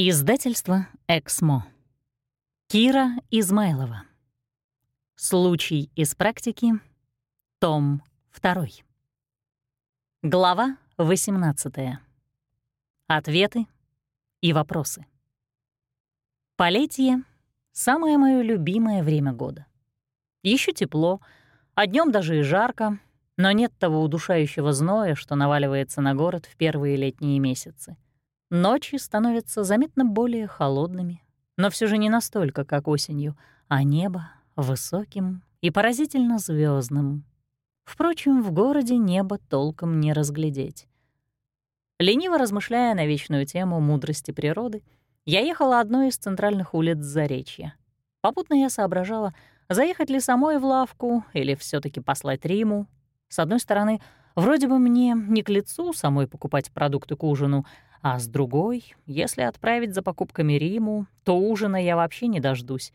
Издательство «Эксмо». Кира Измайлова. Случай из практики. Том 2. Глава 18. Ответы и вопросы. Полетие — самое мое любимое время года. Еще тепло, а днем даже и жарко, но нет того удушающего зноя, что наваливается на город в первые летние месяцы — Ночи становятся заметно более холодными, но все же не настолько, как осенью, а небо — высоким и поразительно звездным. Впрочем, в городе небо толком не разглядеть. Лениво размышляя на вечную тему мудрости природы, я ехала одной из центральных улиц Заречья. Попутно я соображала, заехать ли самой в лавку или все таки послать Риму. С одной стороны, вроде бы мне не к лицу самой покупать продукты к ужину — а с другой, если отправить за покупками Риму, то ужина я вообще не дождусь.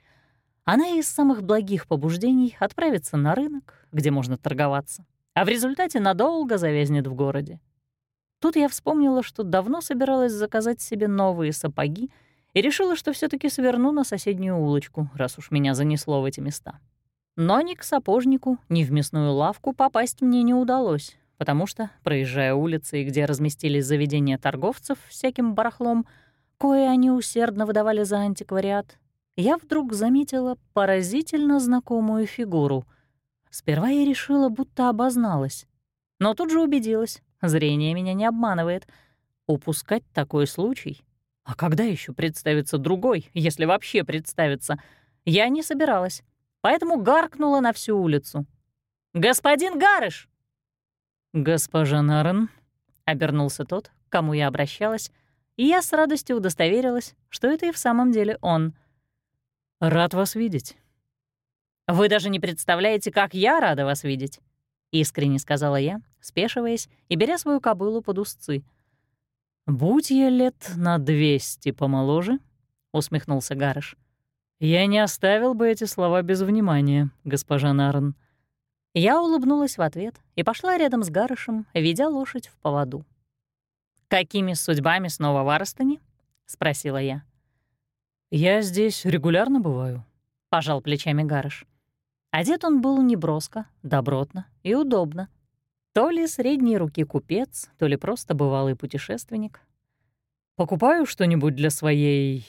Она из самых благих побуждений отправится на рынок, где можно торговаться, а в результате надолго завязнет в городе. Тут я вспомнила, что давно собиралась заказать себе новые сапоги и решила, что все таки сверну на соседнюю улочку, раз уж меня занесло в эти места. Но ни к сапожнику, ни в мясную лавку попасть мне не удалось, потому что, проезжая улицы, где разместились заведения торговцев всяким барахлом, кое они усердно выдавали за антиквариат, я вдруг заметила поразительно знакомую фигуру. Сперва я решила, будто обозналась, но тут же убедилась, зрение меня не обманывает. Упускать такой случай? А когда еще представится другой, если вообще представится? Я не собиралась, поэтому гаркнула на всю улицу. «Господин Гарыш!» «Госпожа Нарен», — обернулся тот, к кому я обращалась, и я с радостью удостоверилась, что это и в самом деле он. «Рад вас видеть». «Вы даже не представляете, как я рада вас видеть», — искренне сказала я, спешиваясь и беря свою кобылу под узцы. «Будь я лет на двести помоложе», — усмехнулся Гарыш, — «я не оставил бы эти слова без внимания, госпожа Нарен. Я улыбнулась в ответ и пошла рядом с Гарышем, ведя лошадь в поводу. «Какими судьбами снова в Арстоне?» — спросила я. «Я здесь регулярно бываю», — пожал плечами Гарыш. Одет он был неброско, добротно и удобно. То ли средней руки купец, то ли просто бывалый путешественник. «Покупаю что-нибудь для своей...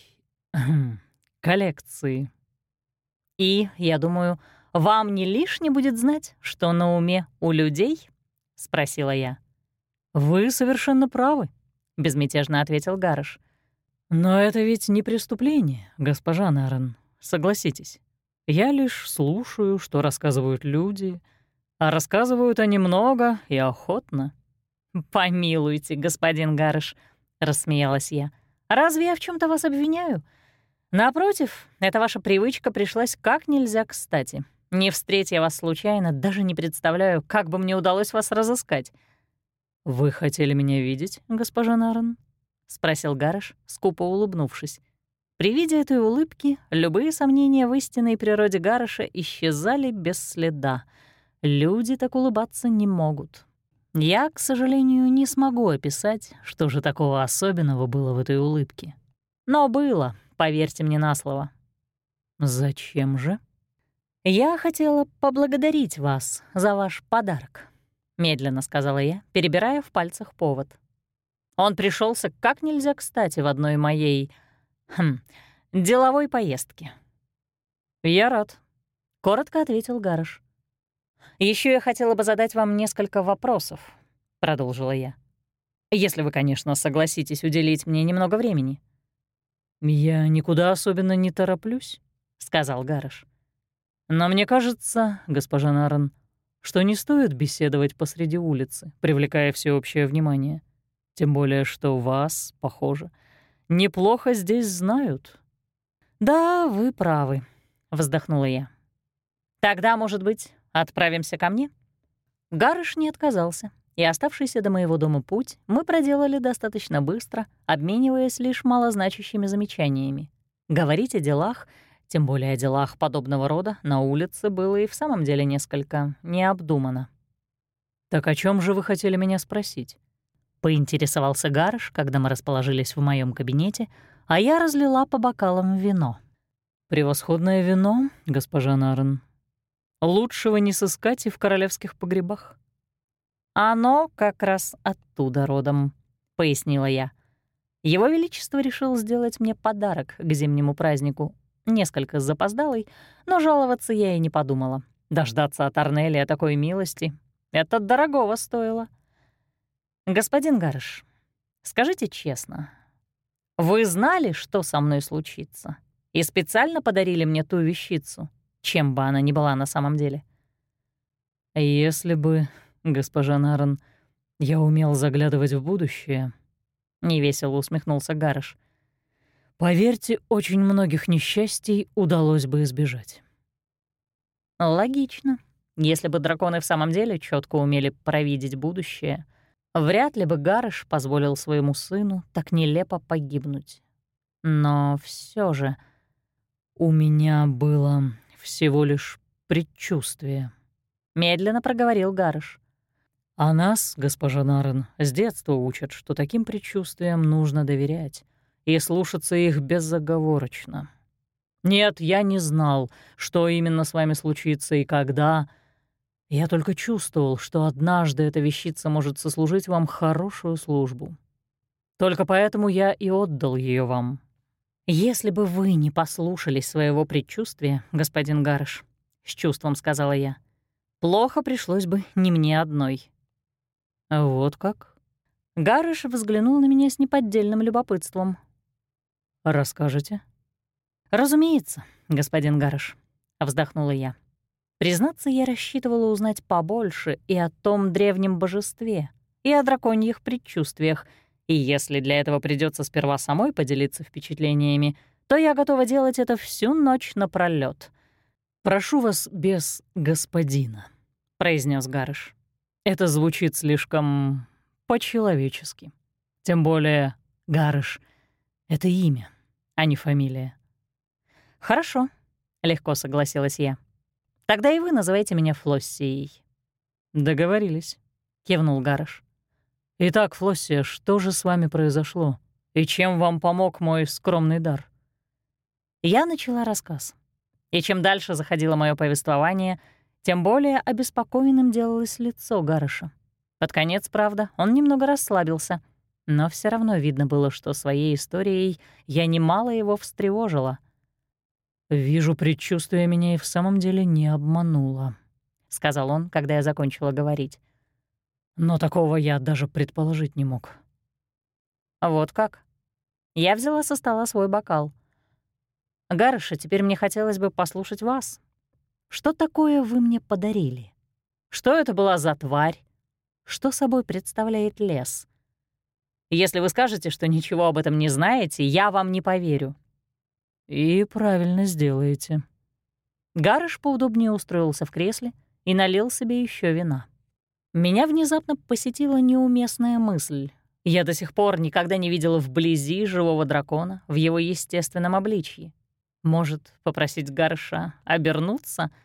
коллекции». И, я думаю, «Вам не лишне будет знать, что на уме у людей?» — спросила я. «Вы совершенно правы», — безмятежно ответил Гарыш. «Но это ведь не преступление, госпожа Нарен, согласитесь. Я лишь слушаю, что рассказывают люди, а рассказывают они много и охотно». «Помилуйте, господин Гарыш», — рассмеялась я. «Разве я в чем то вас обвиняю? Напротив, эта ваша привычка пришлась как нельзя кстати. Не встреть я вас случайно, даже не представляю, как бы мне удалось вас разыскать. «Вы хотели меня видеть, госпожа Нарен?» — спросил Гарыш, скупо улыбнувшись. При виде этой улыбки любые сомнения в истинной природе Гарыша исчезали без следа. Люди так улыбаться не могут. Я, к сожалению, не смогу описать, что же такого особенного было в этой улыбке. Но было, поверьте мне на слово. «Зачем же?» «Я хотела поблагодарить вас за ваш подарок», — медленно сказала я, перебирая в пальцах повод. Он пришелся как нельзя кстати в одной моей... Хм, деловой поездке. «Я рад», — коротко ответил Гарыш. Еще я хотела бы задать вам несколько вопросов», — продолжила я. «Если вы, конечно, согласитесь уделить мне немного времени». «Я никуда особенно не тороплюсь», — сказал Гарыш. Но мне кажется, госпожа Наран, что не стоит беседовать посреди улицы, привлекая всеобщее внимание. Тем более, что вас, похоже, неплохо здесь знают. «Да, вы правы», — вздохнула я. «Тогда, может быть, отправимся ко мне?» Гарыш не отказался, и оставшийся до моего дома путь мы проделали достаточно быстро, обмениваясь лишь малозначащими замечаниями. Говорить о делах — тем более о делах подобного рода на улице было и в самом деле несколько необдуманно. «Так о чем же вы хотели меня спросить?» Поинтересовался Гарыш, когда мы расположились в моем кабинете, а я разлила по бокалам вино. «Превосходное вино, госпожа Нарен. Лучшего не сыскать и в королевских погребах». «Оно как раз оттуда родом», — пояснила я. Его Величество решил сделать мне подарок к зимнему празднику. Несколько запоздалый, но жаловаться я и не подумала. Дождаться от Арнелия такой милости — это дорогого стоило. «Господин Гарыш, скажите честно, вы знали, что со мной случится, и специально подарили мне ту вещицу, чем бы она ни была на самом деле?» «Если бы, госпожа Наран, я умел заглядывать в будущее», невесело усмехнулся Гарыш. Поверьте, очень многих несчастий удалось бы избежать. Логично. Если бы драконы в самом деле четко умели провидеть будущее, вряд ли бы Гарыш позволил своему сыну так нелепо погибнуть. Но все же у меня было всего лишь предчувствие. Медленно проговорил Гарыш. А нас, госпожа Нарен, с детства учат, что таким предчувствиям нужно доверять и слушаться их безоговорочно. Нет, я не знал, что именно с вами случится и когда. Я только чувствовал, что однажды эта вещица может сослужить вам хорошую службу. Только поэтому я и отдал ее вам. «Если бы вы не послушались своего предчувствия, господин Гарыш», — с чувством сказала я, — «плохо пришлось бы не мне одной». «Вот как?» Гарыш взглянул на меня с неподдельным любопытством. «Расскажете?» «Разумеется, господин Гарыш», — вздохнула я. Признаться, я рассчитывала узнать побольше и о том древнем божестве, и о драконьих предчувствиях, и если для этого придется сперва самой поделиться впечатлениями, то я готова делать это всю ночь напролёт. «Прошу вас без господина», — произнес Гарыш. Это звучит слишком по-человечески. Тем более Гарыш — это имя, а не фамилия. «Хорошо», — легко согласилась я. «Тогда и вы называйте меня Флоссией». «Договорились», — кивнул Гарыш. «Итак, Флоссия, что же с вами произошло? И чем вам помог мой скромный дар?» Я начала рассказ. И чем дальше заходило мое повествование — тем более обеспокоенным делалось лицо Гарыша. Под конец, правда, он немного расслабился, но все равно видно было, что своей историей я немало его встревожила. «Вижу, предчувствие меня и в самом деле не обмануло», — сказал он, когда я закончила говорить. «Но такого я даже предположить не мог». «Вот как?» Я взяла со стола свой бокал. «Гарыша, теперь мне хотелось бы послушать вас, что такое вы мне подарили? Что это была за тварь? Что собой представляет лес? Если вы скажете, что ничего об этом не знаете, я вам не поверю». «И правильно сделаете». Гарыш поудобнее устроился в кресле и налил себе еще вина. Меня внезапно посетила неуместная мысль. Я до сих пор никогда не видела вблизи живого дракона в его естественном обличье. Может, попросить Гарша обернуться —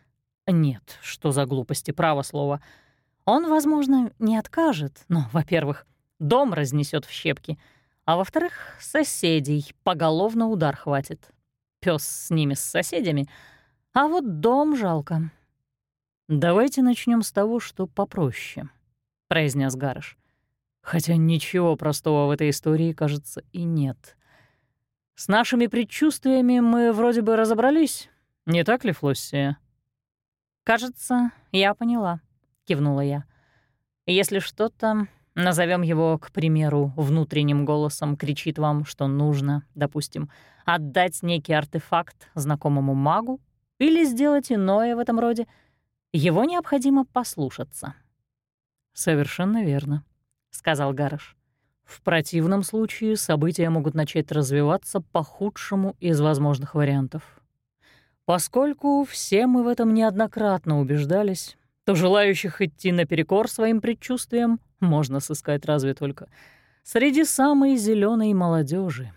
нет, что за глупости, право слово. Он, возможно, не откажет, но, во-первых, дом разнесет в щепки, а во-вторых, соседей поголовно удар хватит. Пес с ними, с соседями, а вот дом жалко. «Давайте начнем с того, что попроще», — произнес Гарыш. «Хотя ничего простого в этой истории, кажется, и нет. С нашими предчувствиями мы вроде бы разобрались, не так ли, Флоссия?» «Кажется, я поняла», — кивнула я. «Если что-то, назовем его, к примеру, внутренним голосом, кричит вам, что нужно, допустим, отдать некий артефакт знакомому магу или сделать иное в этом роде, его необходимо послушаться». «Совершенно верно», — сказал Гарыш. «В противном случае события могут начать развиваться по худшему из возможных вариантов. Поскольку все мы в этом неоднократно убеждались, то желающих идти наперекор своим предчувствиям можно сыскать разве только среди самой зеленой молодежи.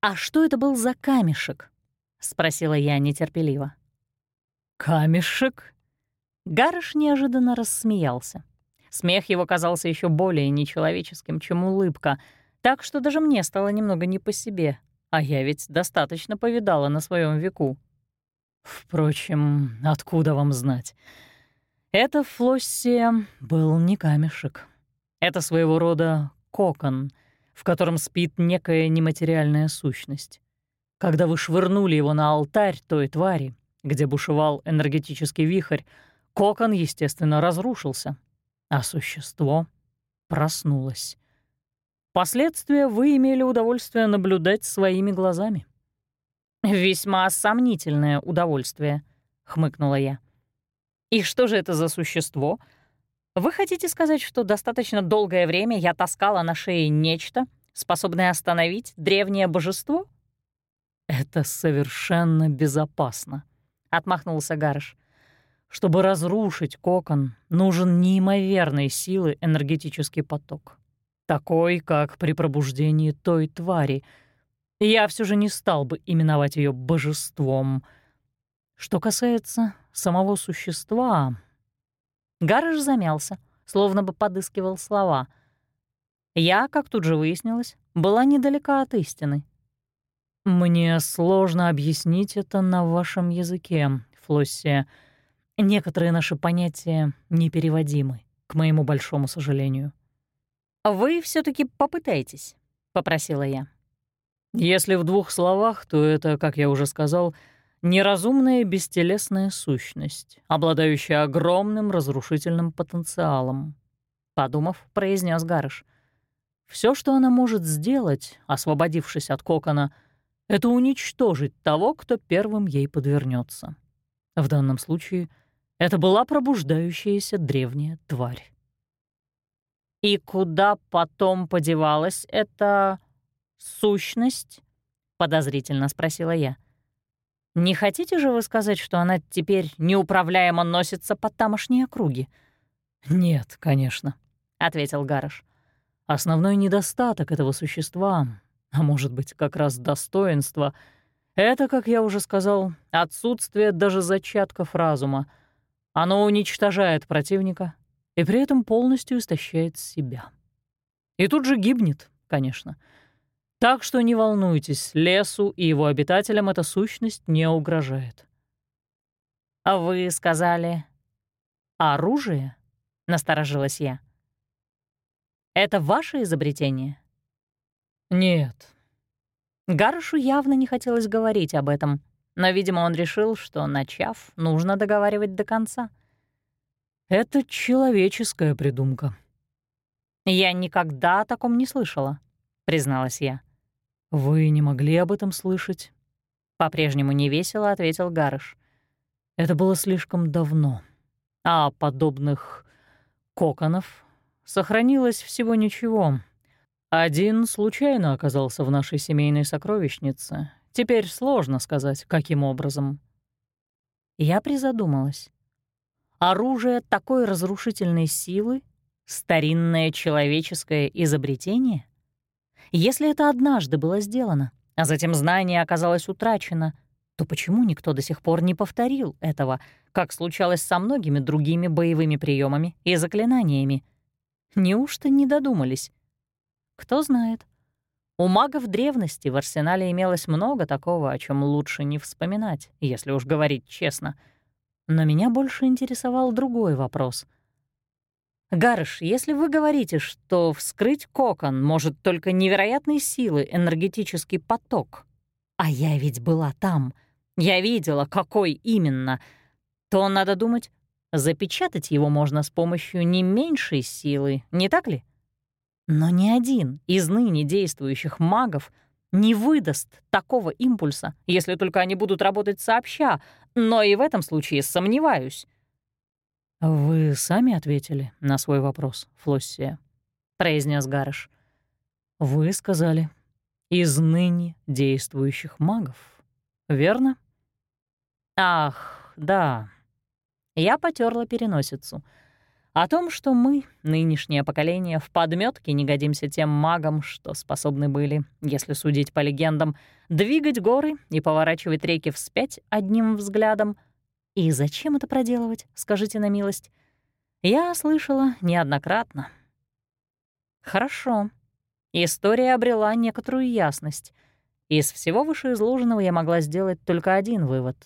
«А что это был за камешек?» — спросила я нетерпеливо. «Камешек?» Гарыш неожиданно рассмеялся. Смех его казался еще более нечеловеческим, чем улыбка, так что даже мне стало немного не по себе, а я ведь достаточно повидала на своем веку. Впрочем, откуда вам знать? Это Флоссия был не камешек. Это своего рода кокон, в котором спит некая нематериальная сущность. Когда вы швырнули его на алтарь той твари, где бушевал энергетический вихрь, кокон, естественно, разрушился, а существо проснулось. Последствия вы имели удовольствие наблюдать своими глазами. «Весьма сомнительное удовольствие», — хмыкнула я. «И что же это за существо? Вы хотите сказать, что достаточно долгое время я таскала на шее нечто, способное остановить древнее божество?» «Это совершенно безопасно», — отмахнулся Гарыш. «Чтобы разрушить кокон, нужен неимоверной силы энергетический поток. Такой, как при пробуждении той твари — я все же не стал бы именовать ее божеством. Что касается самого существа... Гарыш замялся, словно бы подыскивал слова. Я, как тут же выяснилось, была недалека от истины. «Мне сложно объяснить это на вашем языке, Флоссия. Некоторые наши понятия непереводимы, к моему большому сожалению». «Вы все таки попытайтесь», — попросила я. Если в двух словах, то это, как я уже сказал, неразумная бестелесная сущность, обладающая огромным разрушительным потенциалом. Подумав, произнес Гарыш. Все, что она может сделать, освободившись от кокона, это уничтожить того, кто первым ей подвернется. В данном случае это была пробуждающаяся древняя тварь. «И куда потом подевалась эта сущность?» — подозрительно спросила я. «Не хотите же вы сказать, что она теперь неуправляемо носится по тамошней округе?» «Нет, конечно», — ответил Гарыш. «Основной недостаток этого существа, а может быть, как раз достоинство, это, как я уже сказал, отсутствие даже зачатков разума. Оно уничтожает противника и при этом полностью истощает себя. И тут же гибнет, конечно». Так что не волнуйтесь, лесу и его обитателям эта сущность не угрожает. «А вы сказали оружие?» — насторожилась я. «Это ваше изобретение?» «Нет». Гарышу явно не хотелось говорить об этом, но, видимо, он решил, что, начав, нужно договаривать до конца. «Это человеческая придумка». «Я никогда о таком не слышала», — призналась я. «Вы не могли об этом слышать?» По-прежнему невесело ответил Гарыш. «Это было слишком давно. А подобных коконов сохранилось всего ничего. Один случайно оказался в нашей семейной сокровищнице. Теперь сложно сказать, каким образом». Я призадумалась. Оружие такой разрушительной силы — старинное человеческое изобретение — если это однажды было сделано, а затем знание оказалось утрачено, то почему никто до сих пор не повторил этого, как случалось со многими другими боевыми приемами и заклинаниями? Неужто не додумались? Кто знает. У магов древности в арсенале имелось много такого, о чем лучше не вспоминать, если уж говорить честно. Но меня больше интересовал другой вопрос — Гарыш, если вы говорите, что вскрыть кокон может только невероятной силы энергетический поток, а я ведь была там, я видела, какой именно, то, надо думать, запечатать его можно с помощью не меньшей силы, не так ли? Но ни один из ныне действующих магов не выдаст такого импульса, если только они будут работать сообща, но и в этом случае сомневаюсь. «Вы сами ответили на свой вопрос, Флоссия», — произнес Гарыш. «Вы сказали, из ныне действующих магов, верно?» «Ах, да». Я потерла переносицу. О том, что мы, нынешнее поколение, в подметке не годимся тем магам, что способны были, если судить по легендам, двигать горы и поворачивать реки вспять одним взглядом — и зачем это проделывать, скажите на милость? Я слышала неоднократно. Хорошо. История обрела некоторую ясность. Из всего вышеизложенного я могла сделать только один вывод.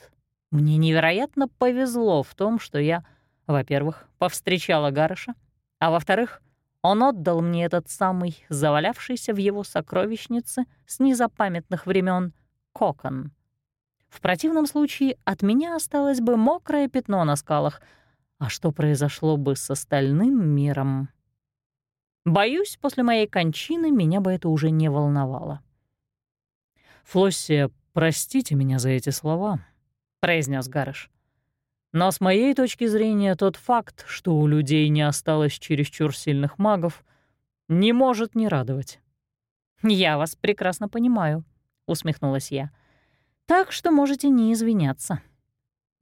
Мне невероятно повезло в том, что я, во-первых, повстречала Гарыша, а во-вторых, он отдал мне этот самый завалявшийся в его сокровищнице с незапамятных времен кокон. В противном случае от меня осталось бы мокрое пятно на скалах. А что произошло бы с остальным миром? Боюсь, после моей кончины меня бы это уже не волновало. «Флоссия, простите меня за эти слова», — произнес Гарыш. «Но с моей точки зрения тот факт, что у людей не осталось чересчур сильных магов, не может не радовать». «Я вас прекрасно понимаю», — усмехнулась я. Так что можете не извиняться.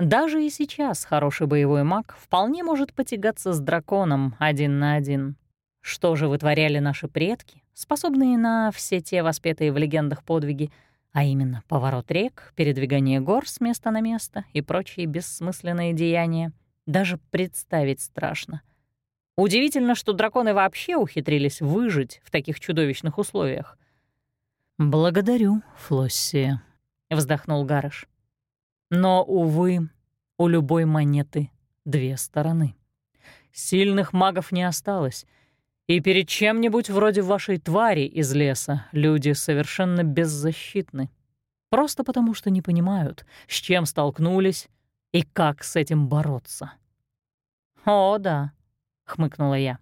Даже и сейчас хороший боевой маг вполне может потягаться с драконом один на один. Что же вытворяли наши предки, способные на все те воспетые в легендах подвиги, а именно поворот рек, передвигание гор с места на место и прочие бессмысленные деяния, даже представить страшно. Удивительно, что драконы вообще ухитрились выжить в таких чудовищных условиях. «Благодарю, Флоссия», — вздохнул Гарыш. «Но, увы, у любой монеты две стороны. Сильных магов не осталось, и перед чем-нибудь вроде вашей твари из леса люди совершенно беззащитны. Просто потому, что не понимают, с чем столкнулись и как с этим бороться». «О, да», — хмыкнула я.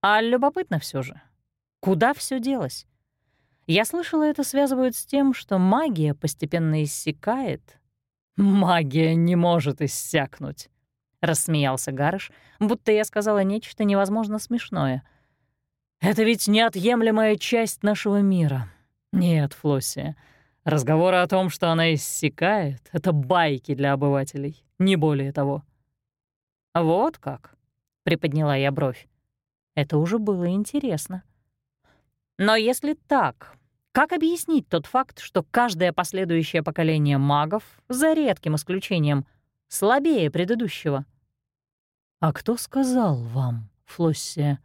«А любопытно все же, куда все делось? Я слышала, это связывают с тем, что магия постепенно иссякает. «Магия не может иссякнуть», — рассмеялся Гарыш, будто я сказала нечто невозможно смешное. «Это ведь неотъемлемая часть нашего мира. Нет, Флоссия, разговоры о том, что она иссякает, — это байки для обывателей, не более того». «Вот как?» — приподняла я бровь. Это уже было интересно. Но если так, как объяснить тот факт, что каждое последующее поколение магов, за редким исключением, слабее предыдущего? «А кто сказал вам, Флоссия,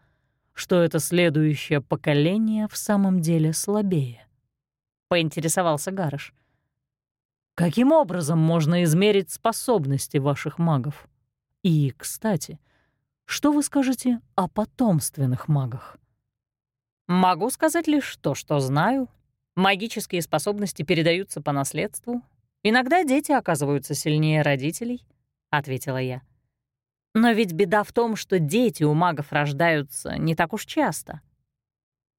что это следующее поколение в самом деле слабее?» — поинтересовался Гарыш. «Каким образом можно измерить способности ваших магов? И, кстати, что вы скажете о потомственных магах?» Могу сказать лишь то, что знаю. Магические способности передаются по наследству. Иногда дети оказываются сильнее родителей, — ответила я. Но ведь беда в том, что дети у магов рождаются не так уж часто.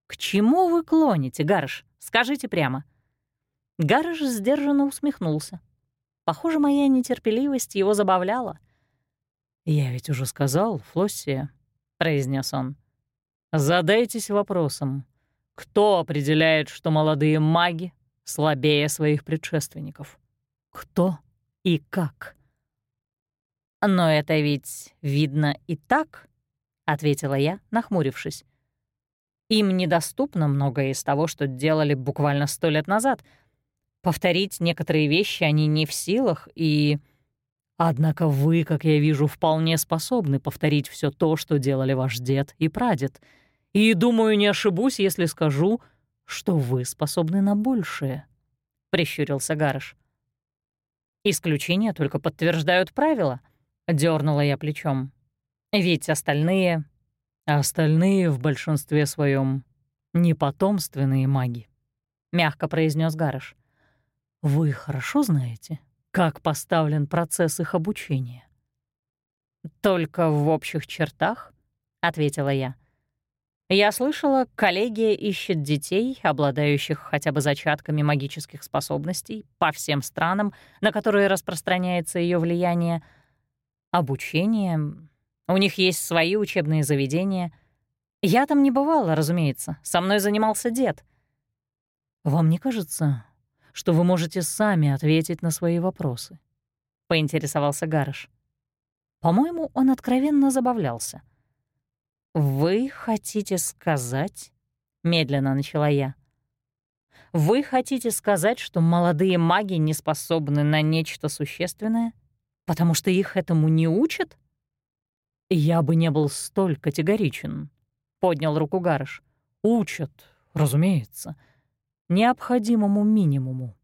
К чему вы клоните, Гарыш? Скажите прямо. Гарыш сдержанно усмехнулся. Похоже, моя нетерпеливость его забавляла. «Я ведь уже сказал, Флоссия», — произнес он. Задайтесь вопросом, кто определяет, что молодые маги слабее своих предшественников? Кто и как? «Но это ведь видно и так», — ответила я, нахмурившись. «Им недоступно многое из того, что делали буквально сто лет назад. Повторить некоторые вещи они не в силах, и...» Однако вы, как я вижу, вполне способны повторить все то, что делали ваш дед и прадед. И, думаю, не ошибусь, если скажу, что вы способны на большее», — прищурился Гарыш. «Исключения только подтверждают правила», — дернула я плечом. «Ведь остальные...» «Остальные в большинстве своем не потомственные маги», — мягко произнес Гарыш. «Вы хорошо знаете, как поставлен процесс их обучения?» «Только в общих чертах», — ответила я. «Я слышала, коллегия ищет детей, обладающих хотя бы зачатками магических способностей, по всем странам, на которые распространяется ее влияние. Обучение. У них есть свои учебные заведения. Я там не бывала, разумеется. Со мной занимался дед». «Вам не кажется, что вы можете сами ответить на свои вопросы?» — поинтересовался Гарыш. По-моему, он откровенно забавлялся. «Вы хотите сказать...» — медленно начала я. «Вы хотите сказать, что молодые маги не способны на нечто существенное, потому что их этому не учат?» «Я бы не был столь категоричен», — поднял руку Гарыш. «Учат, разумеется. необходимому минимуму.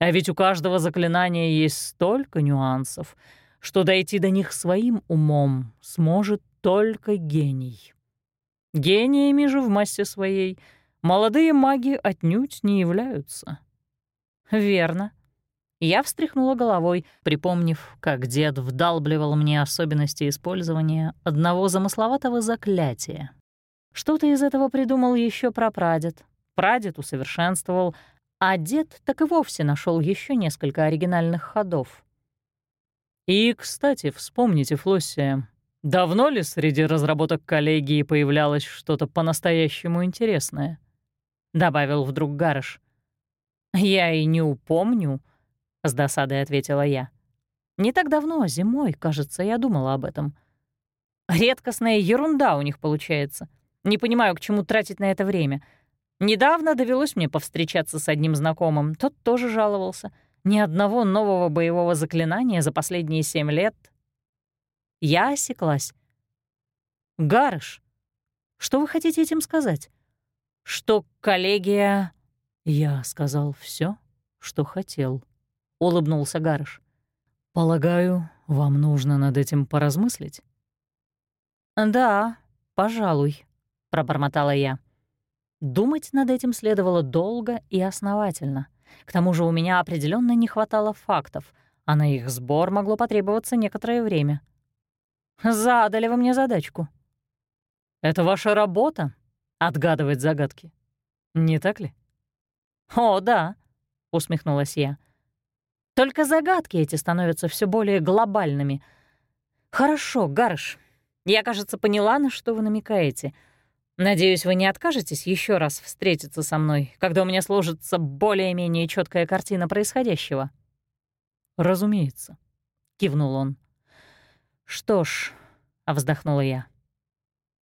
А ведь у каждого заклинания есть столько нюансов, что дойти до них своим умом сможет только гений. Гениями же в массе своей молодые маги отнюдь не являются. Верно. Я встряхнула головой, припомнив, как дед вдалбливал мне особенности использования одного замысловатого заклятия. Что-то из этого придумал еще прапрадед. Прадед усовершенствовал, а дед так и вовсе нашел еще несколько оригинальных ходов. И, кстати, вспомните, Флоссия, давно ли среди разработок коллегии появлялось что-то по-настоящему интересное? Добавил вдруг Гарыш. Я и не упомню, — с досадой ответила я. «Не так давно, зимой, кажется, я думала об этом. Редкостная ерунда у них получается. Не понимаю, к чему тратить на это время. Недавно довелось мне повстречаться с одним знакомым. Тот тоже жаловался. Ни одного нового боевого заклинания за последние семь лет. Я осеклась. «Гарыш, что вы хотите этим сказать? Что коллегия...» Я сказал все, что хотел улыбнулся Гарыш. Полагаю, вам нужно над этим поразмыслить. Да, пожалуй, пробормотала я. Думать над этим следовало долго и основательно. К тому же у меня определенно не хватало фактов, а на их сбор могло потребоваться некоторое время. Задали вы мне задачку. Это ваша работа — отгадывать загадки. Не так ли? О, да, усмехнулась я. Только загадки эти становятся все более глобальными. Хорошо, Гарш, я, кажется, поняла, на что вы намекаете. Надеюсь, вы не откажетесь еще раз встретиться со мной, когда у меня сложится более-менее четкая картина происходящего. Разумеется, кивнул он. Что ж, вздохнула я.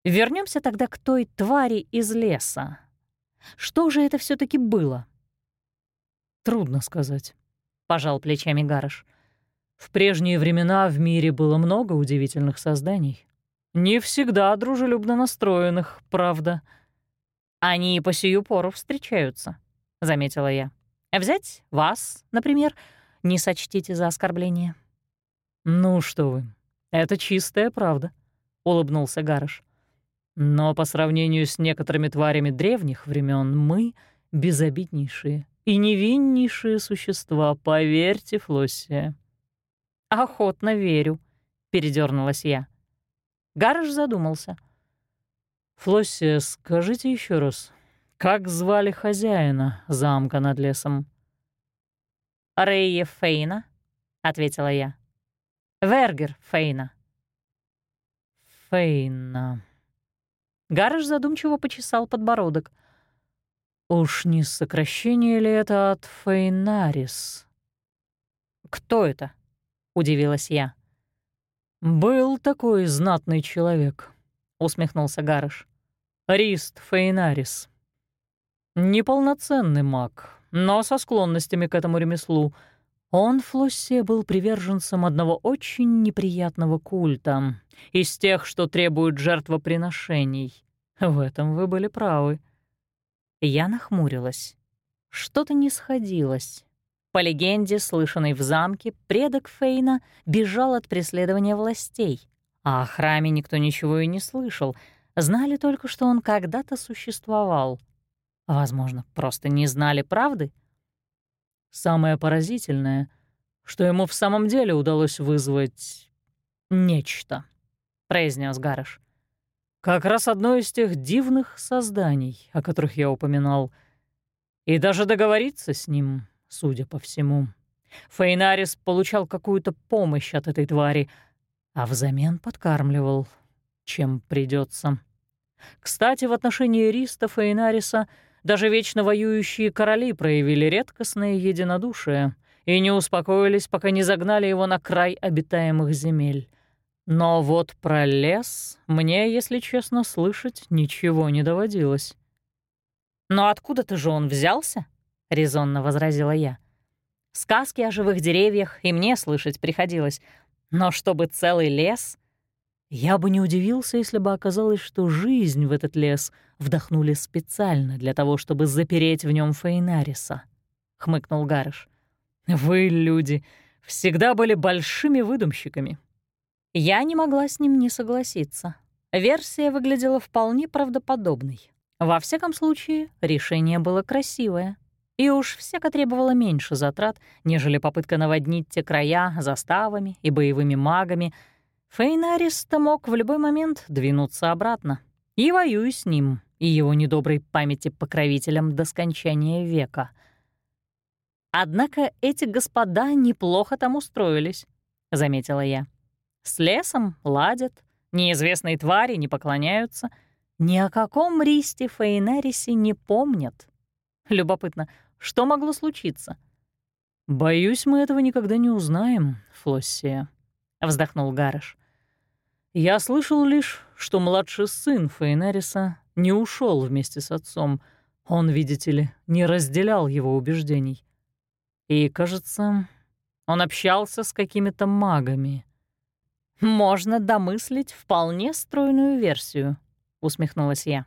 Вернемся тогда к той твари из леса. Что же это все таки было? Трудно сказать. — пожал плечами Гарыш. «В прежние времена в мире было много удивительных созданий. Не всегда дружелюбно настроенных, правда». «Они и по сию пору встречаются», — заметила я. «Взять вас, например, не сочтите за оскорбление». «Ну что вы, это чистая правда», — улыбнулся Гарыш. «Но по сравнению с некоторыми тварями древних времен мы — безобиднейшие и невиннейшие существа, поверьте, Флоссия». «Охотно верю», — передернулась я. Гарыш задумался. «Флоссия, скажите еще раз, как звали хозяина замка над лесом?» «Рейе Фейна», — ответила я. «Вергер Фейна». «Фейна». Гарыш задумчиво почесал подбородок — Уж не сокращение ли это от Фейнарис? «Кто это?» — удивилась я. «Был такой знатный человек», — усмехнулся Гарыш. «Рист Фейнарис. Неполноценный маг, но со склонностями к этому ремеслу. Он, Флоссе, был приверженцем одного очень неприятного культа, из тех, что требуют жертвоприношений. В этом вы были правы». Я нахмурилась. Что-то не сходилось. По легенде, слышанной в замке, предок Фейна бежал от преследования властей, а о храме никто ничего и не слышал, знали только, что он когда-то существовал. Возможно, просто не знали правды? Самое поразительное, что ему в самом деле удалось вызвать нечто, — произнес Гарыш. Как раз одно из тех дивных созданий, о которых я упоминал. И даже договориться с ним, судя по всему. Фейнарис получал какую-то помощь от этой твари, а взамен подкармливал, чем придется. Кстати, в отношении Риста Фейнариса даже вечно воюющие короли проявили редкостное единодушие и не успокоились, пока не загнали его на край обитаемых земель. Но вот про лес мне, если честно, слышать ничего не доводилось. «Но откуда-то же он взялся?» — резонно возразила я. «Сказки о живых деревьях и мне слышать приходилось. Но чтобы целый лес...» Я бы не удивился, если бы оказалось, что жизнь в этот лес вдохнули специально для того, чтобы запереть в нем Фейнариса, — хмыкнул Гарыш. «Вы, люди, всегда были большими выдумщиками». Я не могла с ним не согласиться. Версия выглядела вполне правдоподобной. Во всяком случае, решение было красивое. И уж всяко требовало меньше затрат, нежели попытка наводнить те края заставами и боевыми магами. Фейнарис-то мог в любой момент двинуться обратно. И воюй с ним, и его недоброй памяти покровителям до скончания века. Однако эти господа неплохо там устроились, — заметила я. С лесом ладят, неизвестные твари не поклоняются, ни о каком Ристе Фейнарисе не помнят. Любопытно, что могло случиться? «Боюсь, мы этого никогда не узнаем, Флоссия», — вздохнул Гарыш. «Я слышал лишь, что младший сын Фейнариса не ушел вместе с отцом. Он, видите ли, не разделял его убеждений. И, кажется, он общался с какими-то магами». «Можно домыслить вполне стройную версию», — усмехнулась я.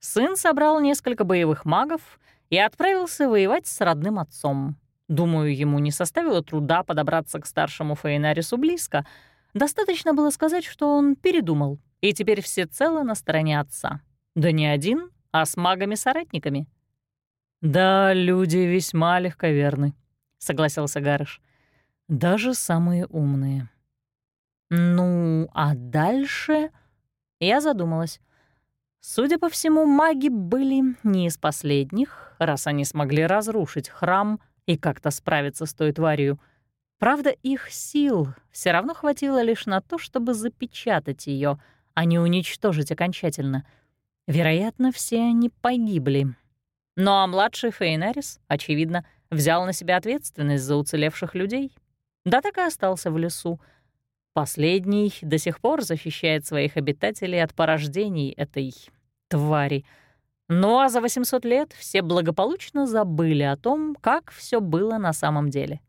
Сын собрал несколько боевых магов и отправился воевать с родным отцом. Думаю, ему не составило труда подобраться к старшему Фейнарису близко. Достаточно было сказать, что он передумал, и теперь всецело на стороне отца. Да не один, а с магами-соратниками. «Да, люди весьма легковерны», — согласился Гарыш. «Даже самые умные». «Ну, а дальше...» Я задумалась. Судя по всему, маги были не из последних, раз они смогли разрушить храм и как-то справиться с той тварью. Правда, их сил все равно хватило лишь на то, чтобы запечатать ее, а не уничтожить окончательно. Вероятно, все они погибли. Ну а младший Фейнарис, очевидно, взял на себя ответственность за уцелевших людей. Да так и остался в лесу. Последний до сих пор защищает своих обитателей от порождений этой твари. Ну а за 800 лет все благополучно забыли о том, как все было на самом деле.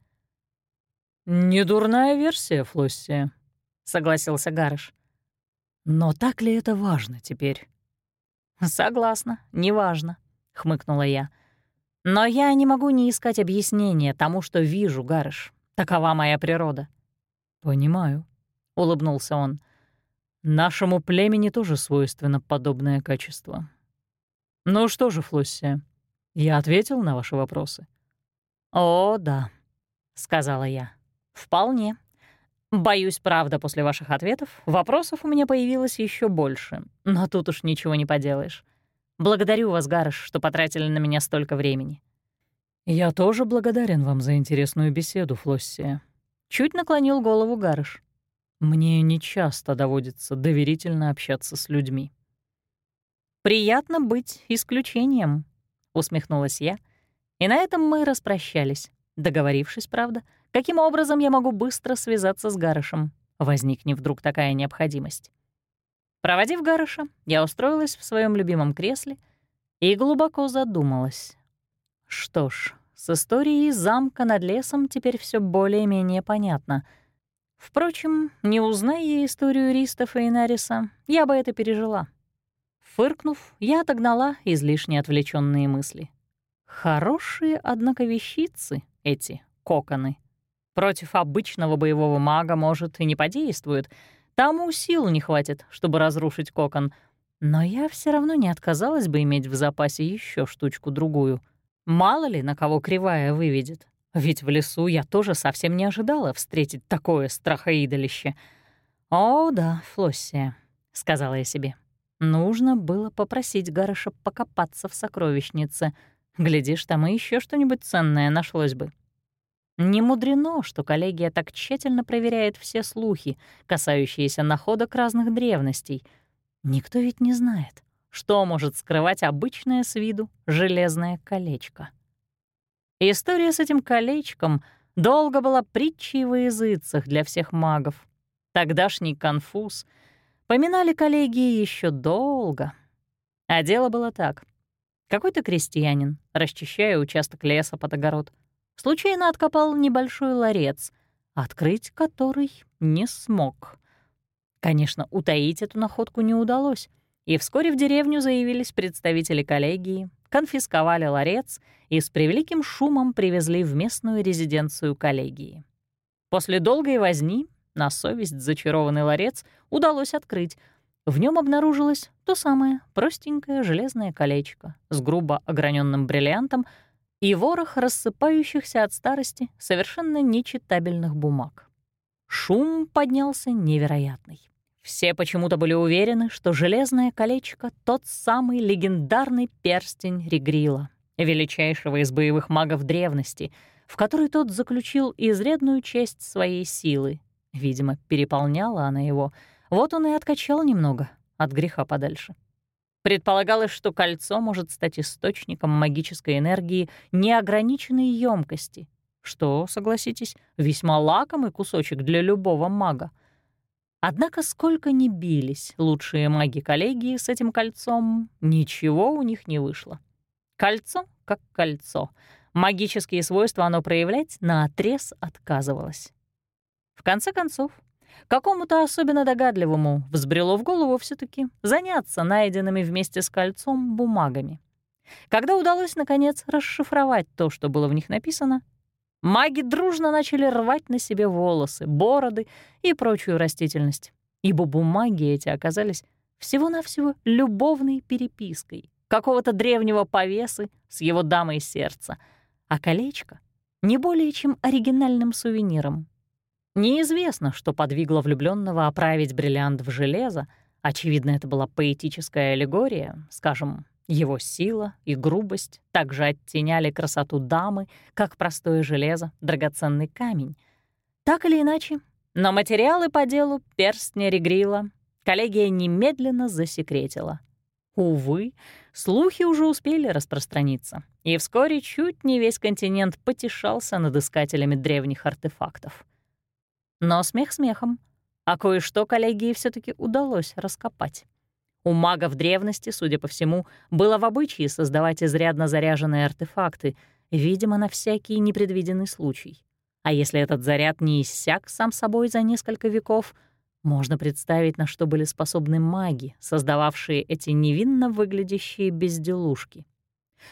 «Недурная версия, Флоссия», — согласился Гарыш. «Но так ли это важно теперь?» «Согласна, неважно», — хмыкнула я. «Но я не могу не искать объяснения тому, что вижу, Гарыш. Такова моя природа». «Понимаю», — улыбнулся он. Нашему племени тоже свойственно подобное качество. Ну что же, Флоссия, я ответил на ваши вопросы? О, да, сказала я. Вполне. Боюсь, правда, после ваших ответов вопросов у меня появилось еще больше, но тут уж ничего не поделаешь. Благодарю вас, Гарыш, что потратили на меня столько времени. Я тоже благодарен вам за интересную беседу, Флоссия. Чуть наклонил голову Гарыш. Мне нечасто доводится доверительно общаться с людьми. «Приятно быть исключением», — усмехнулась я. И на этом мы распрощались, договорившись, правда, каким образом я могу быстро связаться с Гарышем, возникнет вдруг такая необходимость. Проводив Гарыша, я устроилась в своем любимом кресле и глубоко задумалась. Что ж, с историей замка над лесом теперь все более-менее понятно — Впрочем, не узная я историю Ристов и Инариса, я бы это пережила. Фыркнув, я отогнала излишне отвлеченные мысли. Хорошие, однако, вещицы эти коконы. Против обычного боевого мага, может, и не подействуют. Тому сил не хватит, чтобы разрушить кокон. Но я все равно не отказалась бы иметь в запасе еще штучку-другую. Мало ли, на кого кривая выведет. Ведь в лесу я тоже совсем не ожидала встретить такое страхоидолище. «О, да, Флоссия», — сказала я себе. Нужно было попросить Гарыша покопаться в сокровищнице. Глядишь, там и еще что-нибудь ценное нашлось бы. Не мудрено, что коллегия так тщательно проверяет все слухи, касающиеся находок разных древностей. Никто ведь не знает, что может скрывать обычное с виду железное колечко. История с этим колечком долго была притчей во языцах для всех магов. Тогдашний конфуз поминали коллегии еще долго. А дело было так. Какой-то крестьянин, расчищая участок леса под огород, случайно откопал небольшой ларец, открыть который не смог. Конечно, утаить эту находку не удалось, и вскоре в деревню заявились представители коллегии, конфисковали ларец и с превеликим шумом привезли в местную резиденцию коллегии. После долгой возни на совесть зачарованный ларец удалось открыть. В нем обнаружилось то самое простенькое железное колечко с грубо ограненным бриллиантом и ворох рассыпающихся от старости совершенно нечитабельных бумаг. Шум поднялся невероятный. Все почему-то были уверены, что железное колечко — тот самый легендарный перстень Регрила, величайшего из боевых магов древности, в который тот заключил изрядную часть своей силы. Видимо, переполняла она его. Вот он и откачал немного, от греха подальше. Предполагалось, что кольцо может стать источником магической энергии неограниченной емкости, что, согласитесь, весьма лакомый кусочек для любого мага. Однако сколько ни бились лучшие маги коллегии с этим кольцом, ничего у них не вышло. Кольцо как кольцо. Магические свойства оно проявлять на отрез отказывалось. Конце концов, какому-то особенно догадливому взбрело в голову все таки заняться найденными вместе с кольцом бумагами. Когда удалось, наконец, расшифровать то, что было в них написано, маги дружно начали рвать на себе волосы, бороды и прочую растительность, ибо бумаги эти оказались всего-навсего любовной перепиской какого-то древнего повесы с его дамой сердца, а колечко — не более чем оригинальным сувениром. Неизвестно, что подвигло влюбленного оправить бриллиант в железо, очевидно, это была поэтическая аллегория, скажем, его сила и грубость также оттеняли красоту дамы, как простое железо, драгоценный камень. Так или иначе, но материалы по делу перстня Регрила коллегия немедленно засекретила. Увы, слухи уже успели распространиться, и вскоре чуть не весь континент потешался над искателями древних артефактов. Но смех смехом, а кое-что коллегии все таки удалось раскопать. У магов древности, судя по всему, было в обычае создавать изрядно заряженные артефакты, видимо, на всякий непредвиденный случай. А если этот заряд не иссяк сам собой за несколько веков, можно представить, на что были способны маги, создававшие эти невинно выглядящие безделушки.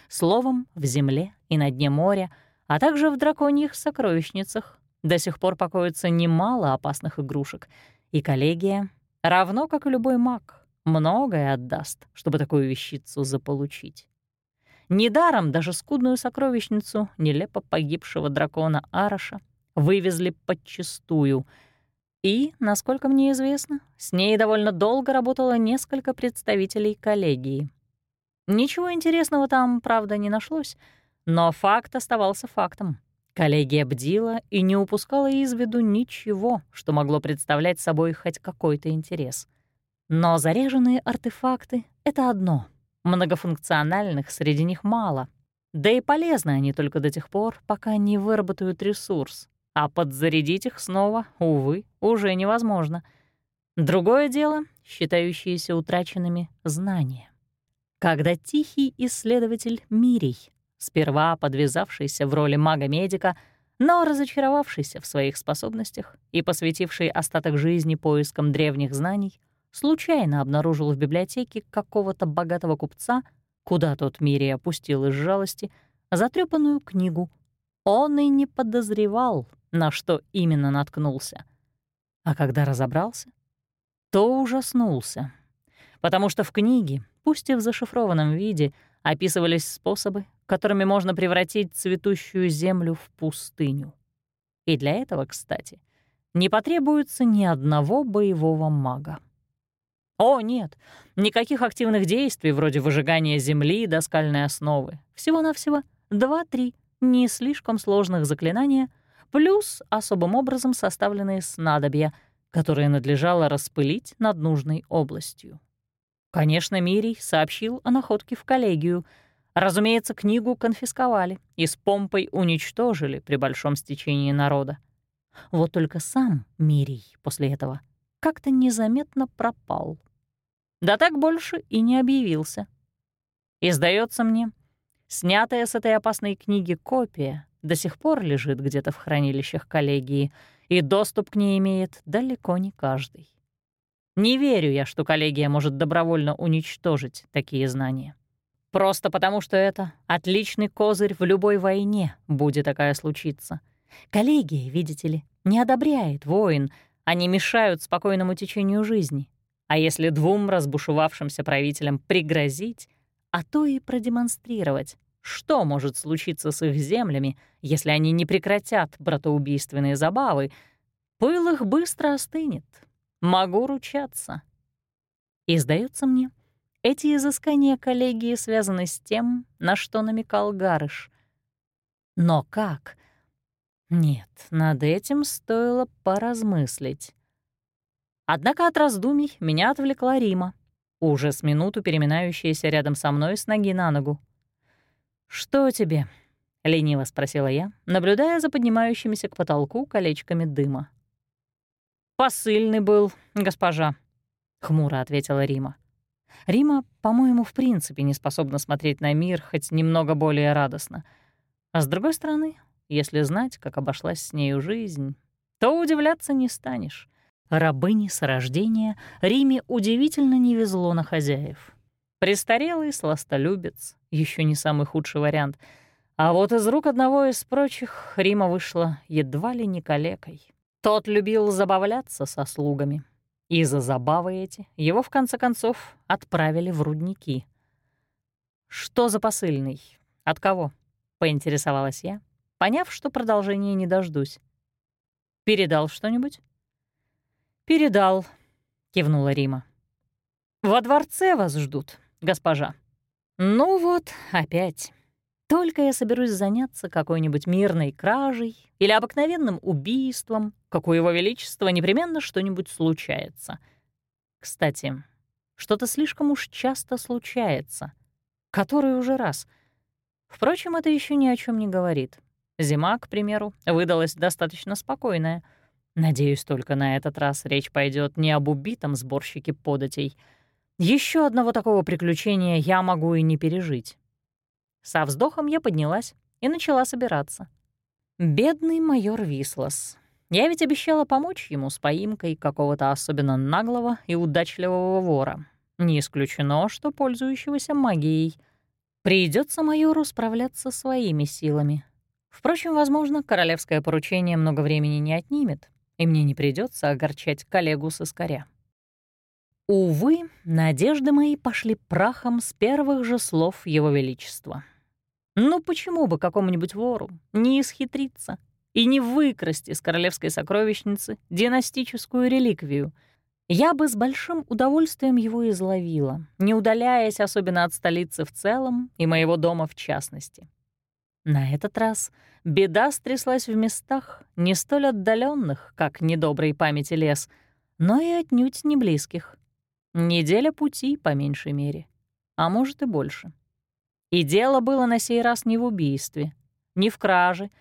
Словом, в земле и на дне моря, а также в драконьих сокровищницах до сих пор покоится немало опасных игрушек, и коллегия, равно как и любой маг, многое отдаст, чтобы такую вещицу заполучить. Недаром даже скудную сокровищницу нелепо погибшего дракона Араша вывезли подчистую. И, насколько мне известно, с ней довольно долго работало несколько представителей коллегии. Ничего интересного там, правда, не нашлось, но факт оставался фактом. Коллегия бдила и не упускала из виду ничего, что могло представлять собой хоть какой-то интерес. Но заряженные артефакты — это одно. Многофункциональных среди них мало. Да и полезны они только до тех пор, пока не выработают ресурс. А подзарядить их снова, увы, уже невозможно. Другое дело — считающиеся утраченными знания. Когда тихий исследователь Мирий, сперва подвязавшийся в роли мага-медика, но разочаровавшийся в своих способностях и посвятивший остаток жизни поискам древних знаний, случайно обнаружил в библиотеке какого-то богатого купца, куда тот Мири опустил из жалости, затрепанную книгу. Он и не подозревал, на что именно наткнулся. А когда разобрался, то ужаснулся, потому что в книге, пусть и в зашифрованном виде, описывались способы, которыми можно превратить цветущую землю в пустыню. И для этого, кстати, не потребуется ни одного боевого мага. О, нет, никаких активных действий вроде выжигания земли до скальной основы. Всего-навсего два-три не слишком сложных заклинания, плюс особым образом составленные снадобья, которые надлежало распылить над нужной областью. Конечно, Мирий сообщил о находке в коллегию. Разумеется, книгу конфисковали и с помпой уничтожили при большом стечении народа. Вот только сам Мирий после этого — как-то незаметно пропал. Да так больше и не объявился. И, сдается мне, снятая с этой опасной книги копия до сих пор лежит где-то в хранилищах коллегии, и доступ к ней имеет далеко не каждый. Не верю я, что коллегия может добровольно уничтожить такие знания. Просто потому, что это отличный козырь в любой войне, будет такая случиться. Коллегия, видите ли, не одобряет войн, они мешают спокойному течению жизни. А если двум разбушевавшимся правителям пригрозить, а то и продемонстрировать, что может случиться с их землями, если они не прекратят братоубийственные забавы, пыл их быстро остынет. Могу ручаться. И, сдается мне, эти изыскания коллегии связаны с тем, на что намекал Гарыш. Но как? Нет, над этим стоило поразмыслить. Однако от раздумий меня отвлекла Рима, уже с минуту переминающаяся рядом со мной с ноги на ногу. «Что тебе?» — лениво спросила я, наблюдая за поднимающимися к потолку колечками дыма. «Посыльный был, госпожа», — хмуро ответила Рима. Рима, по-моему, в принципе не способна смотреть на мир хоть немного более радостно. А с другой стороны, если знать, как обошлась с нею жизнь, то удивляться не станешь. Рабыни с рождения Риме удивительно не везло на хозяев. Престарелый сластолюбец — еще не самый худший вариант. А вот из рук одного из прочих Рима вышла едва ли не калекой. Тот любил забавляться со слугами, и за забавы эти его, в конце концов, отправили в рудники. «Что за посыльный? От кого?» — поинтересовалась я, поняв, что продолжения не дождусь. «Передал что-нибудь?» «Передал», — кивнула Рима. «Во дворце вас ждут, госпожа». «Ну вот, опять». Только я соберусь заняться какой-нибудь мирной кражей или обыкновенным убийством, как у Его Величества непременно что-нибудь случается. Кстати, что-то слишком уж часто случается. Который уже раз. Впрочем, это еще ни о чем не говорит. Зима, к примеру, выдалась достаточно спокойная. Надеюсь, только на этот раз речь пойдет не об убитом сборщике податей. Еще одного такого приключения я могу и не пережить. Со вздохом я поднялась и начала собираться. Бедный майор Вислас. Я ведь обещала помочь ему с поимкой какого-то особенно наглого и удачливого вора. Не исключено, что пользующегося магией. Придется майору справляться своими силами. Впрочем, возможно, королевское поручение много времени не отнимет, и мне не придется огорчать коллегу с искоря. Увы, надежды мои пошли прахом с первых же слов Его Величества. Ну почему бы какому-нибудь вору не исхитриться и не выкрасть из королевской сокровищницы династическую реликвию? Я бы с большим удовольствием его изловила, не удаляясь особенно от столицы в целом и моего дома в частности. На этот раз беда стряслась в местах не столь отдаленных, как недоброй памяти лес, но и отнюдь не близких. Неделя пути, по меньшей мере, а может и больше. И дело было на сей раз не в убийстве, не в краже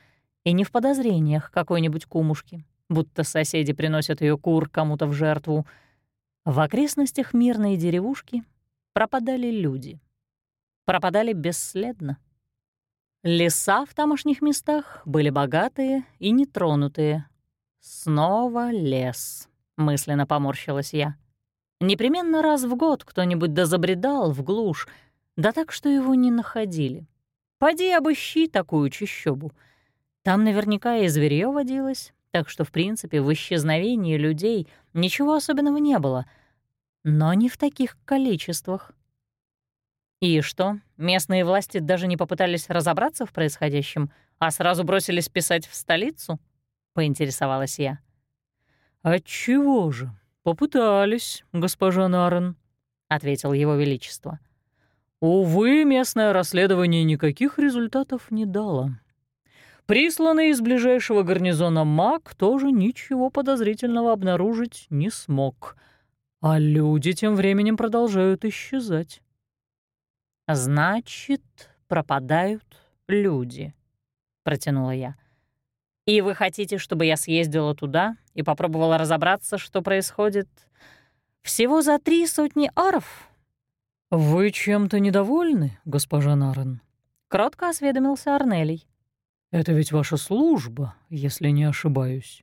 и не в подозрениях какой-нибудь кумушки, будто соседи приносят ее кур кому-то в жертву. В окрестностях мирной деревушки пропадали люди. Пропадали бесследно. Леса в тамошних местах были богатые и нетронутые. Снова лес, мысленно поморщилась я. Непременно раз в год кто-нибудь дозабредал в глушь, да так, что его не находили. Пойди обыщи такую чищобу. Там наверняка и зверьё водилось, так что, в принципе, в исчезновении людей ничего особенного не было, но не в таких количествах. И что, местные власти даже не попытались разобраться в происходящем, а сразу бросились писать в столицу? Поинтересовалась я. «Отчего же? Попытались, госпожа Нарен», — ответил его величество. — Увы, местное расследование никаких результатов не дало. Присланный из ближайшего гарнизона маг тоже ничего подозрительного обнаружить не смог, а люди тем временем продолжают исчезать. «Значит, пропадают люди», — протянула я. «И вы хотите, чтобы я съездила туда и попробовала разобраться, что происходит всего за три сотни аров?» «Вы чем-то недовольны, госпожа Нарен?» — кротко осведомился Арнелий. «Это ведь ваша служба, если не ошибаюсь».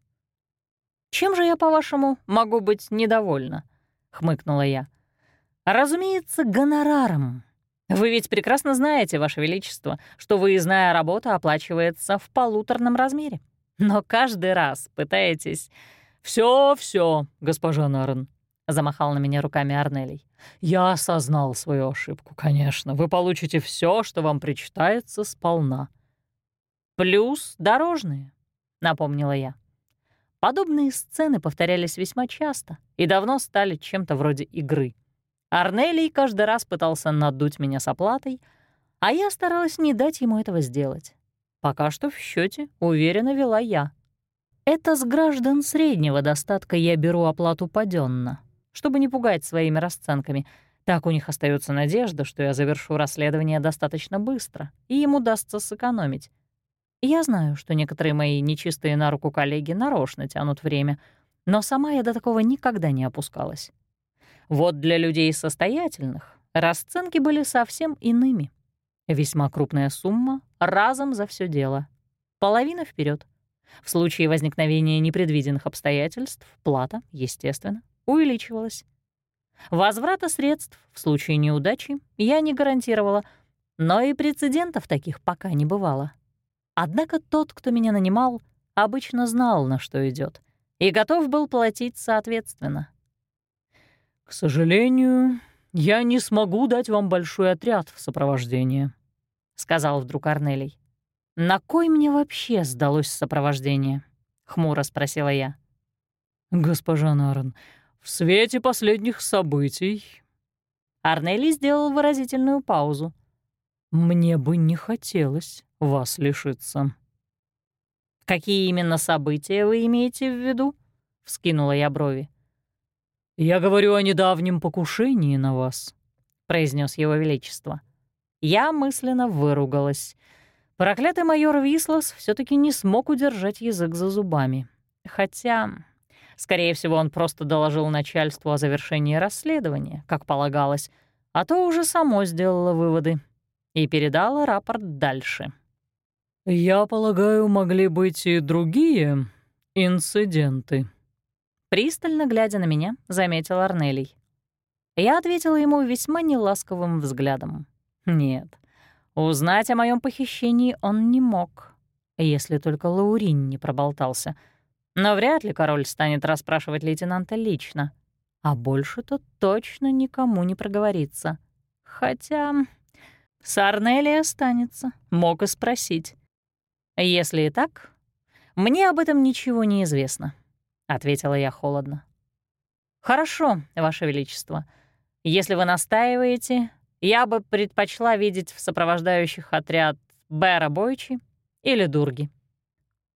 «Чем же я, по-вашему, могу быть недовольна?» — хмыкнула я. «Разумеется, гонораром. Вы ведь прекрасно знаете, Ваше Величество, что выездная работа оплачивается в полуторном размере. Но каждый раз пытаетесь...» Все, все, госпожа Нарен», — замахал на меня руками Арнелий. «Я осознал свою ошибку, конечно. Вы получите все, что вам причитается сполна». «Плюс дорожные», — напомнила я. Подобные сцены повторялись весьма часто и давно стали чем-то вроде игры. Арнелий каждый раз пытался надуть меня с оплатой, а я старалась не дать ему этого сделать. Пока что в счете уверенно вела я. Это с граждан среднего достатка я беру оплату паденно, чтобы не пугать своими расценками. Так у них остается надежда, что я завершу расследование достаточно быстро, и им удастся сэкономить. Я знаю, что некоторые мои нечистые на руку коллеги нарочно тянут время, но сама я до такого никогда не опускалась. Вот для людей состоятельных расценки были совсем иными. Весьма крупная сумма разом за все дело. Половина вперед. В случае возникновения непредвиденных обстоятельств плата, естественно, увеличивалась. Возврата средств в случае неудачи я не гарантировала, но и прецедентов таких пока не бывало. Однако тот, кто меня нанимал, обычно знал, на что идет, и готов был платить соответственно. «К сожалению, я не смогу дать вам большой отряд в сопровождении», — сказал вдруг Арнелий. «На кой мне вообще сдалось сопровождение?» — хмуро спросила я. «Госпожа Нарен, в свете последних событий...» Арнелий сделал выразительную паузу. «Мне бы не хотелось вас лишиться». «Какие именно события вы имеете в виду?» — вскинула я брови. «Я говорю о недавнем покушении на вас», — произнес его величество. Я мысленно выругалась. Проклятый майор Вислос все таки не смог удержать язык за зубами. Хотя, скорее всего, он просто доложил начальству о завершении расследования, как полагалось, а то уже само сделало выводы и передала рапорт дальше. «Я полагаю, могли быть и другие инциденты». Пристально глядя на меня, заметил Арнелий. Я ответила ему весьма неласковым взглядом. Нет, узнать о моем похищении он не мог, если только Лаурин не проболтался. Но вряд ли король станет расспрашивать лейтенанта лично. А больше-то точно никому не проговорится. Хотя с Арнелия останется, мог и спросить. Если и так, мне об этом ничего не известно, ответила я холодно. Хорошо, Ваше Величество. Если вы настаиваете, я бы предпочла видеть в сопровождающих отряд Бэра Бойчи или Дурги.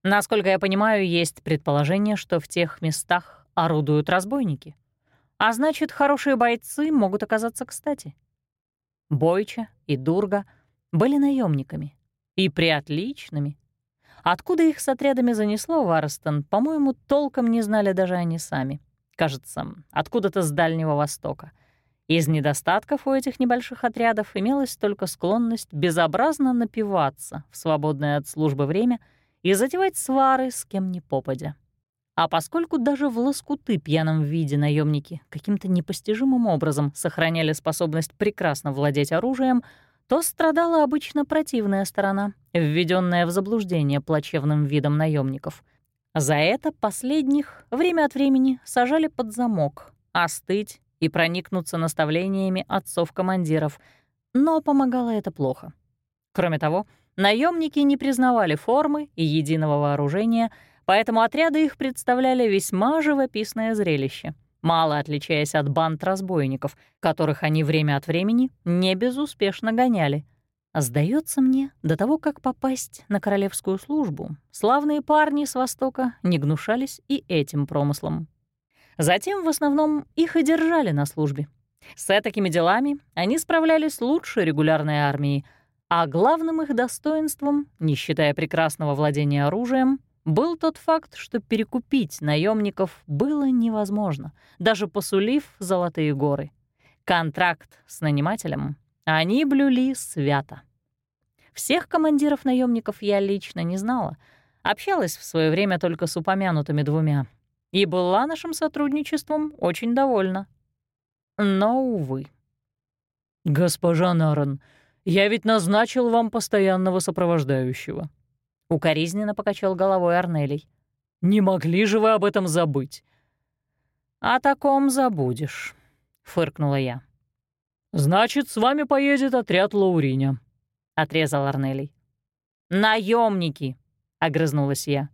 Насколько я понимаю, есть предположение, что в тех местах орудуют разбойники. А значит, хорошие бойцы могут оказаться кстати. Бойча и Дурга были наемниками и приотличными. Откуда их с отрядами занесло в Арстон, по-моему, толком не знали даже они сами. Кажется, откуда-то с Дальнего Востока. Из недостатков у этих небольших отрядов имелась только склонность безобразно напиваться в свободное от службы время и затевать свары с кем ни попадя. А поскольку даже в лоскуты пьяном виде наемники каким-то непостижимым образом сохраняли способность прекрасно владеть оружием, то страдала обычно противная сторона, введенная в заблуждение плачевным видом наемников. За это последних время от времени сажали под замок, остыть и проникнуться наставлениями отцов-командиров, но помогало это плохо. Кроме того, наемники не признавали формы и единого вооружения — поэтому отряды их представляли весьма живописное зрелище, мало отличаясь от банд разбойников, которых они время от времени не безуспешно гоняли. Сдается мне, до того, как попасть на королевскую службу, славные парни с Востока не гнушались и этим промыслом. Затем в основном их и держали на службе. С такими делами они справлялись лучше регулярной армии, а главным их достоинством, не считая прекрасного владения оружием, был тот факт, что перекупить наемников было невозможно, даже посулив золотые горы. Контракт с нанимателем они блюли свято. Всех командиров наемников я лично не знала, общалась в свое время только с упомянутыми двумя и была нашим сотрудничеством очень довольна. Но, увы. «Госпожа Наран, я ведь назначил вам постоянного сопровождающего». Укоризненно покачал головой Арнелий. «Не могли же вы об этом забыть?» «О таком забудешь», — фыркнула я. «Значит, с вами поедет отряд Лауриня», — отрезал Арнелий. Наемники, огрызнулась я.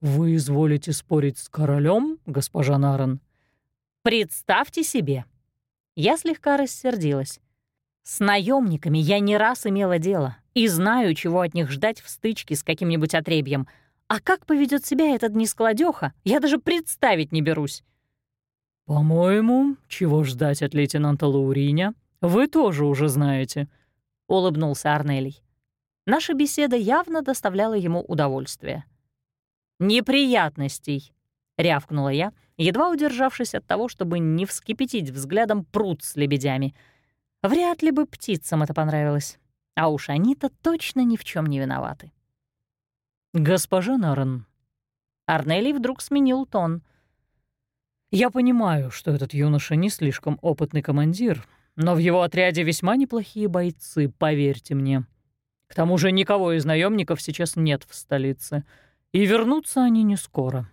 «Вы изволите спорить с королем, госпожа Наран?» «Представьте себе!» Я слегка рассердилась. С наемниками я не раз имела дело и знаю, чего от них ждать в стычке с каким-нибудь отребьем. А как поведет себя этот нескладёха, я даже представить не берусь. «По-моему, чего ждать от лейтенанта Лауриня, вы тоже уже знаете», — улыбнулся Арнелий. Наша беседа явно доставляла ему удовольствие. «Неприятностей», — рявкнула я, едва удержавшись от того, чтобы не вскипятить взглядом пруд с лебедями. Вряд ли бы птицам это понравилось. А уж они-то точно ни в чем не виноваты. «Госпожа Нарен». Арнелий вдруг сменил тон. «Я понимаю, что этот юноша не слишком опытный командир, но в его отряде весьма неплохие бойцы, поверьте мне. К тому же никого из наемников сейчас нет в столице, и вернутся они не скоро».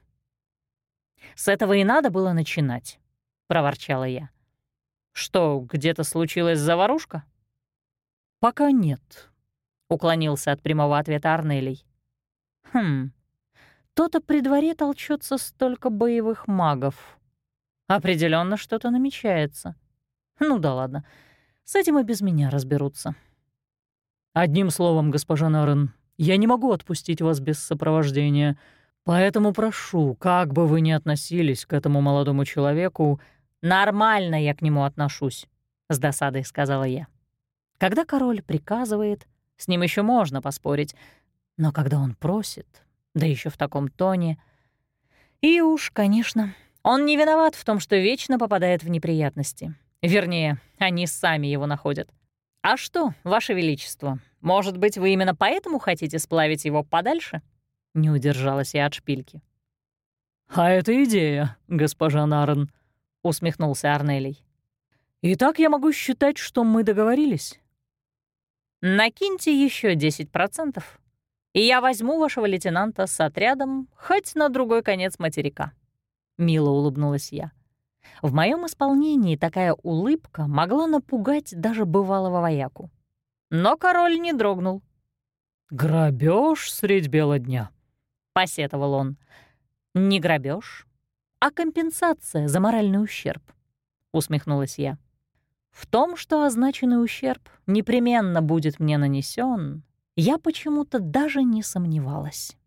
«С этого и надо было начинать», — проворчала я. «Что, где-то случилась заварушка?» «Пока нет», — уклонился от прямого ответа Арнелий. «Хм, то-то при дворе толчется столько боевых магов. Определенно что-то намечается. Ну да ладно, с этим и без меня разберутся». «Одним словом, госпожа Нарен, я не могу отпустить вас без сопровождения, поэтому прошу, как бы вы ни относились к этому молодому человеку...» «Нормально я к нему отношусь», — с досадой сказала я. Когда король приказывает, с ним еще можно поспорить, но когда он просит, да еще в таком тоне... И уж, конечно, он не виноват в том, что вечно попадает в неприятности. Вернее, они сами его находят. А что, Ваше Величество, может быть, вы именно поэтому хотите сплавить его подальше? Не удержалась я от шпильки. «А это идея, госпожа Нарен», — усмехнулся Арнелий. «Итак, я могу считать, что мы договорились?» Накиньте еще 10%, и я возьму вашего лейтенанта с отрядом хоть на другой конец материка». Мило улыбнулась я. В моем исполнении такая улыбка могла напугать даже бывалого вояку. Но король не дрогнул. Грабеж средь бела дня», — посетовал он. «Не грабеж, а компенсация за моральный ущерб», — усмехнулась я. В том, что означенный ущерб непременно будет мне нанесен, я почему-то даже не сомневалась.